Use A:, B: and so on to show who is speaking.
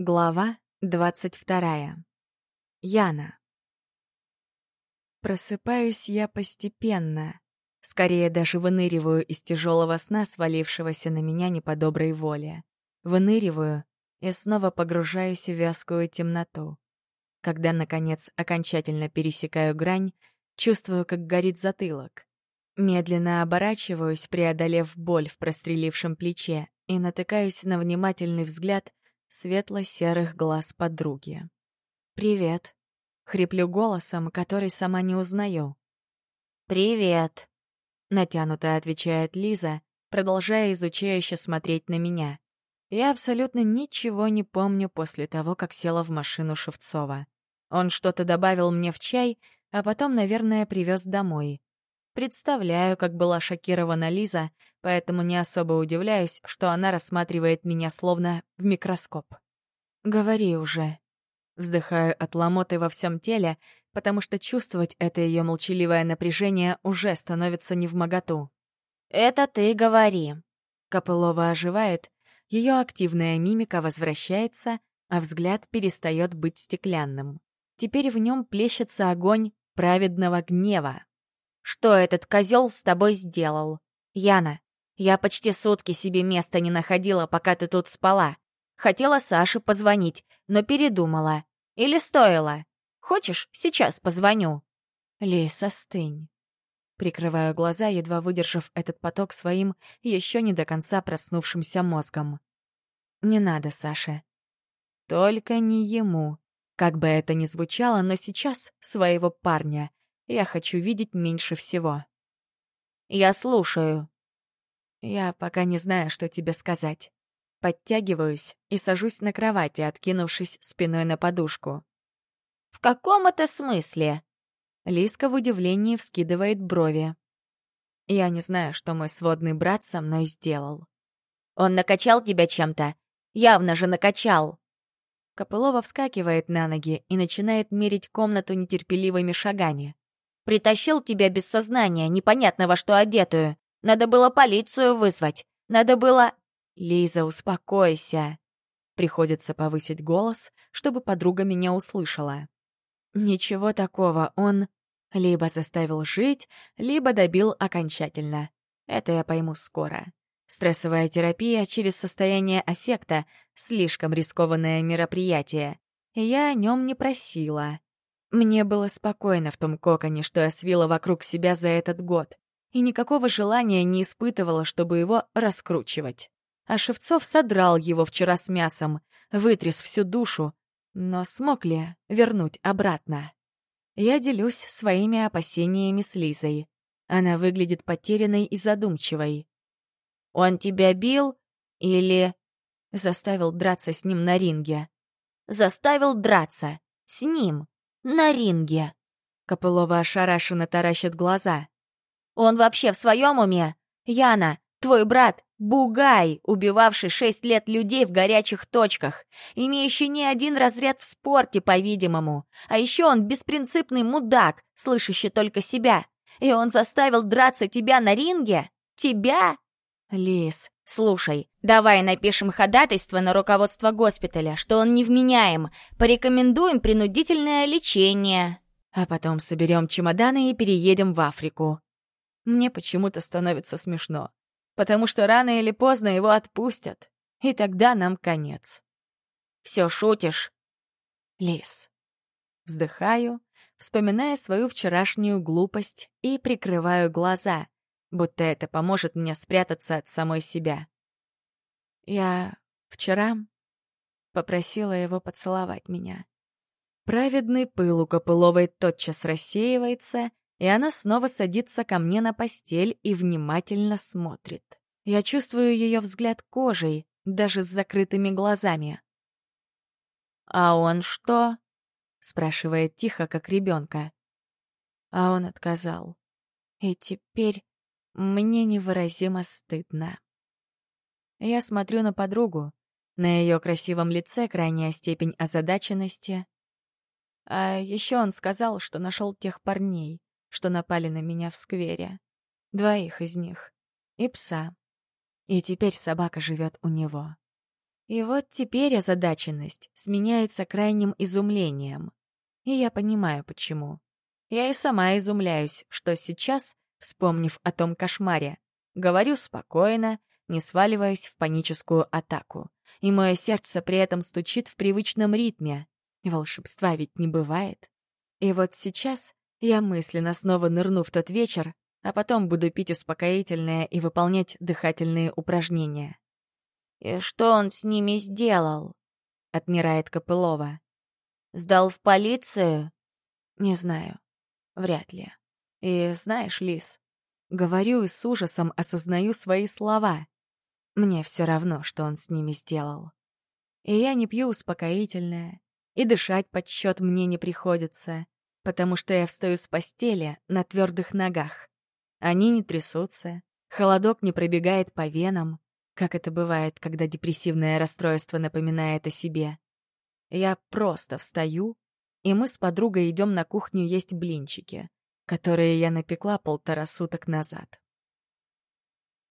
A: Глава 22. Яна. Просыпаюсь я постепенно. Скорее даже выныриваю из тяжелого сна, свалившегося на меня не по доброй воле. Выныриваю и снова погружаюсь в вязкую темноту. Когда, наконец, окончательно пересекаю грань, чувствую, как горит затылок. Медленно оборачиваюсь, преодолев боль в прострелившем плече, и натыкаюсь на внимательный взгляд — светло-серых глаз подруги. «Привет!» — хриплю голосом, который сама не узнаю.
B: «Привет!»
A: — натянуто отвечает Лиза, продолжая изучающе смотреть на меня. Я абсолютно ничего не помню после того, как села в машину Шевцова. Он что-то добавил мне в чай, а потом, наверное, привез домой. Представляю, как была шокирована Лиза, поэтому не особо удивляюсь, что она рассматривает меня словно в микроскоп. «Говори уже». Вздыхаю от ломоты во всем теле, потому что чувствовать это ее молчаливое напряжение уже становится невмоготу.
B: «Это ты говори».
A: Копылова оживает, ее активная мимика возвращается, а взгляд перестает быть стеклянным. Теперь в нем плещется огонь праведного гнева
B: что этот козел с тобой сделал. Яна, я почти сутки себе места не находила, пока ты тут спала. Хотела Саше позвонить, но передумала. Или стоило. Хочешь, сейчас позвоню?»
A: «Лиса, стынь». Прикрываю глаза, едва выдержав этот поток своим, еще не до конца проснувшимся мозгом. «Не надо, Саша. Только не ему. Как бы это ни звучало, но сейчас своего парня я хочу видеть меньше всего.
B: Я слушаю.
A: Я пока не знаю, что тебе сказать. Подтягиваюсь и сажусь на кровати, откинувшись спиной на подушку.
B: «В каком это смысле?»
A: Лиска в удивлении вскидывает брови. «Я не знаю, что мой сводный брат со мной сделал».
B: «Он накачал тебя чем-то? Явно же накачал!»
A: Копылова вскакивает на ноги и начинает мерить комнату нетерпеливыми шагами.
B: Притащил тебя без сознания, непонятно во что одетую. Надо было полицию вызвать. Надо было...»
A: «Лиза, успокойся!» Приходится повысить голос, чтобы подруга меня услышала. «Ничего такого, он...» Либо заставил жить, либо добил окончательно. Это я пойму скоро. Стрессовая терапия через состояние аффекта — слишком рискованное мероприятие. Я о нем не просила. Мне было спокойно в том коконе, что я свила вокруг себя за этот год, и никакого желания не испытывала, чтобы его раскручивать. А Шевцов содрал его вчера с мясом, вытряс всю душу, но смог ли вернуть обратно? Я делюсь своими опасениями с Лизой. Она выглядит потерянной и задумчивой.
B: «Он тебя бил? Или...»
A: Заставил драться с ним на ринге.
B: «Заставил драться! С ним!» на ринге!»
A: Копылова ошарашенно таращит глаза.
B: «Он вообще в своем уме? Яна, твой брат, бугай, убивавший шесть лет людей в горячих точках, имеющий не один разряд в спорте, по-видимому. А еще он беспринципный мудак, слышащий только себя. И он заставил драться тебя на ринге? Тебя?»
A: «Лис,
B: «Слушай, давай напишем ходатайство на руководство госпиталя, что он невменяем, порекомендуем принудительное лечение».
A: А потом соберем чемоданы и переедем в Африку. Мне почему-то становится смешно, потому что рано или поздно его отпустят, и тогда нам конец.
B: Все шутишь?
A: Лис. Вздыхаю, вспоминая свою вчерашнюю глупость и прикрываю глаза — будто это поможет мне спрятаться от самой себя. Я вчера попросила его поцеловать меня. Праведный пыл у Копыловой тотчас рассеивается, и она снова садится ко мне на постель и внимательно смотрит. Я чувствую ее взгляд кожей, даже с закрытыми глазами.
B: «А он что?»
A: — спрашивает тихо, как ребенка. А он отказал. И теперь мне невыразимо стыдно. Я смотрю на подругу, на ее красивом лице крайняя степень озадаченности. А еще он сказал, что нашел тех парней, что напали на меня в сквере. Двоих из них. И пса. И теперь собака живет у него. И вот теперь озадаченность сменяется крайним изумлением. И я понимаю, почему. Я и сама изумляюсь, что сейчас вспомнив о том кошмаре. Говорю спокойно, не сваливаясь в паническую атаку. И мое сердце при этом стучит в привычном ритме. Волшебства ведь не бывает. И вот сейчас я мысленно снова нырну в тот вечер, а потом буду пить успокоительное и выполнять дыхательные упражнения.
B: «И что он с ними сделал?»
A: — отмирает Копылова.
B: «Сдал в полицию?»
A: «Не знаю. Вряд ли». И знаешь, Лис, говорю и с ужасом осознаю свои слова. Мне все равно, что он с ними сделал. И я не пью успокоительное, и дышать под счет мне не приходится, потому что я встаю с постели на твердых ногах. Они не трясутся, холодок не пробегает по венам, как это бывает, когда депрессивное расстройство напоминает о себе. Я просто встаю, и мы с подругой идем на кухню есть блинчики которые я напекла полтора суток назад.